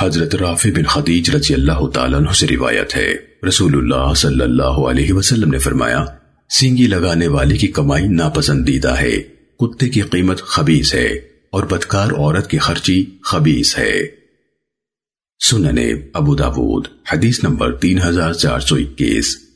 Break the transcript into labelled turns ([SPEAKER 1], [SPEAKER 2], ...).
[SPEAKER 1] حضرت رافع بن خدیج رضی اللہ تعالیٰ عنہ سے روایت ہے۔ رسول اللہ صلی اللہ علیہ وسلم نے فرمایا، سینگی لگانے والے کی کمائی ناپسندیدہ ہے۔ کتے کی قیمت خبیص ہے اور بدکار عورت کی خرچی خبیص ہے۔ سننے ابو داود، حدیث نمبر تین ہزار چار سو اکیس۔